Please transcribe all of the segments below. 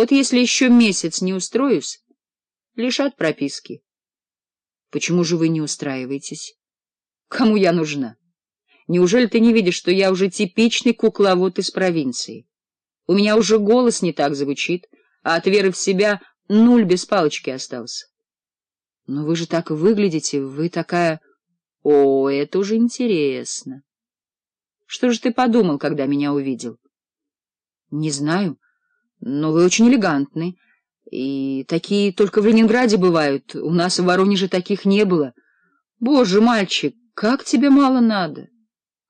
Вот если еще месяц не устроюсь, лишат прописки. Почему же вы не устраиваетесь? Кому я нужна? Неужели ты не видишь, что я уже типичный кукловод из провинции? У меня уже голос не так звучит, а от веры в себя нуль без палочки остался. Но вы же так выглядите, вы такая... О, это уже интересно. Что же ты подумал, когда меня увидел? Не знаю. Но вы очень элегантны. И такие только в Ленинграде бывают. У нас в Воронеже таких не было. Боже, мальчик, как тебе мало надо.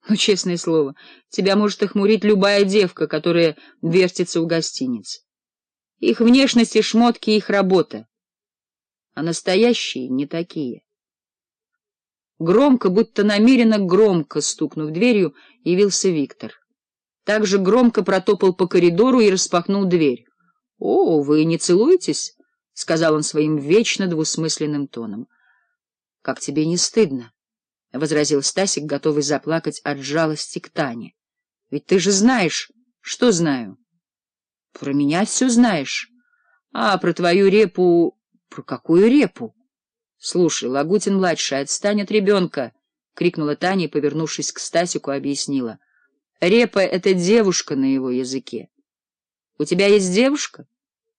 Ну, честное слово, тебя может охмурить любая девка, которая вертится у гостиниц. Их внешность и шмотки — их работа. А настоящие не такие. Громко, будто намеренно громко стукнув дверью, явился Виктор также громко протопал по коридору и распахнул дверь. — О, вы не целуетесь? — сказал он своим вечно двусмысленным тоном. — Как тебе не стыдно? — возразил Стасик, готовый заплакать от жалости к Тане. — Ведь ты же знаешь, что знаю. — Про меня все знаешь. — А, про твою репу... — Про какую репу? — Слушай, Лагутин-младший, отстань от ребенка! — крикнула Таня и, повернувшись к Стасику, объяснила — Репа — это девушка на его языке. — У тебя есть девушка?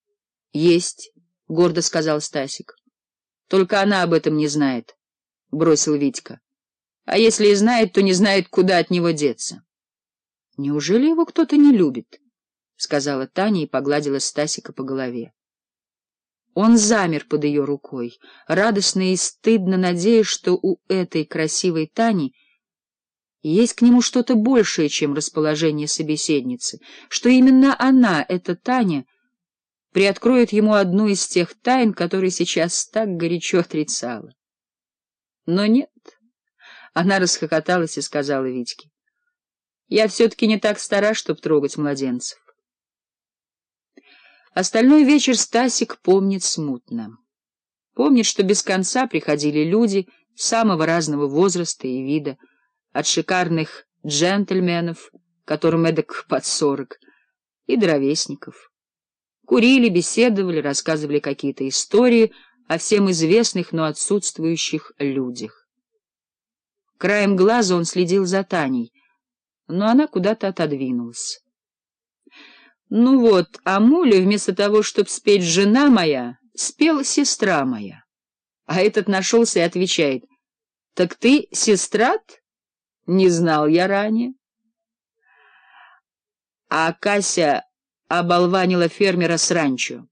— Есть, — гордо сказал Стасик. — Только она об этом не знает, — бросил Витька. — А если и знает, то не знает, куда от него деться. — Неужели его кто-то не любит? — сказала Таня и погладила Стасика по голове. Он замер под ее рукой, радостно и стыдно надеясь, что у этой красивой Тани — есть к нему что-то большее, чем расположение собеседницы, что именно она, эта Таня, приоткроет ему одну из тех тайн, которые сейчас так горячо отрицала. Но нет. Она расхохоталась и сказала Витьке. — Я все-таки не так стара, чтобы трогать младенцев. Остальной вечер Стасик помнит смутно. Помнит, что без конца приходили люди самого разного возраста и вида, от шикарных джентльменов, которым эдак под сорок, и дровесников. Курили, беседовали, рассказывали какие-то истории о всем известных, но отсутствующих людях. Краем глаза он следил за Таней, но она куда-то отодвинулась. «Ну вот, а Муля, вместо того, чтобы спеть «Жена моя», спел «Сестра моя». А этот нашелся и отвечает, «Так ты сестра-то?» Не знал я ранее. А Кася оболванила фермера с ранчо.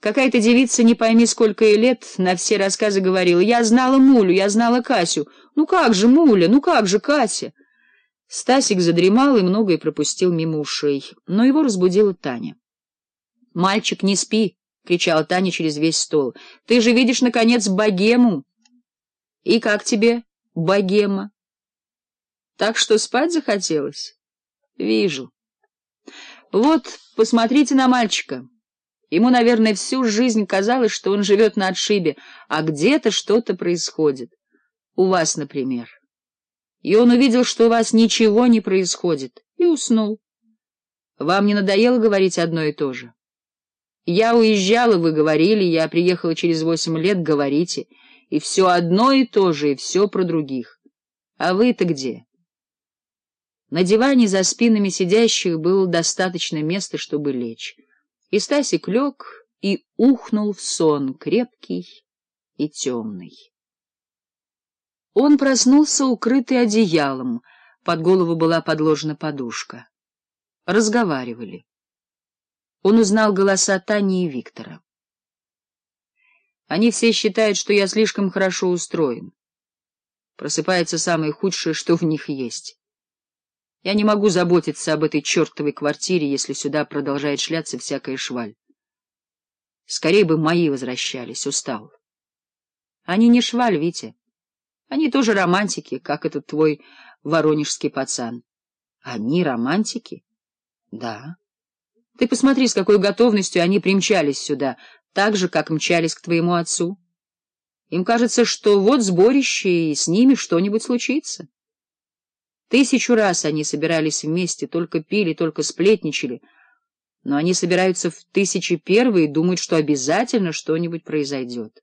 Какая-то девица, не пойми, сколько ей лет, на все рассказы говорила. Я знала Мулю, я знала Касю. Ну как же Муля, ну как же Кася? Стасик задремал и многое пропустил мимо ушей, но его разбудила Таня. — Мальчик, не спи! — кричал Таня через весь стол. — Ты же видишь, наконец, богему! — И как тебе, богема? Так что спать захотелось? Вижу. Вот, посмотрите на мальчика. Ему, наверное, всю жизнь казалось, что он живет на отшибе, а где-то что-то происходит. У вас, например. И он увидел, что у вас ничего не происходит, и уснул. Вам не надоело говорить одно и то же? Я уезжала, вы говорили, я приехала через восемь лет, говорите. И все одно и то же, и все про других. А вы-то где? На диване за спинами сидящих было достаточно места, чтобы лечь. И Стасик лег и ухнул в сон, крепкий и темный. Он проснулся, укрытый одеялом, под голову была подложена подушка. Разговаривали. Он узнал голоса Тани и Виктора. Они все считают, что я слишком хорошо устроен. Просыпается самое худшее, что в них есть. Я не могу заботиться об этой чертовой квартире, если сюда продолжает шляться всякая шваль. Скорее бы мои возвращались, устал. Они не шваль, Витя. Они тоже романтики, как этот твой воронежский пацан. Они романтики? Да. Ты посмотри, с какой готовностью они примчались сюда, так же, как мчались к твоему отцу. Им кажется, что вот сборище, и с ними что-нибудь случится. Тысячу раз они собирались вместе, только пили, только сплетничали. Но они собираются в тысячи первые и думают, что обязательно что-нибудь произойдет.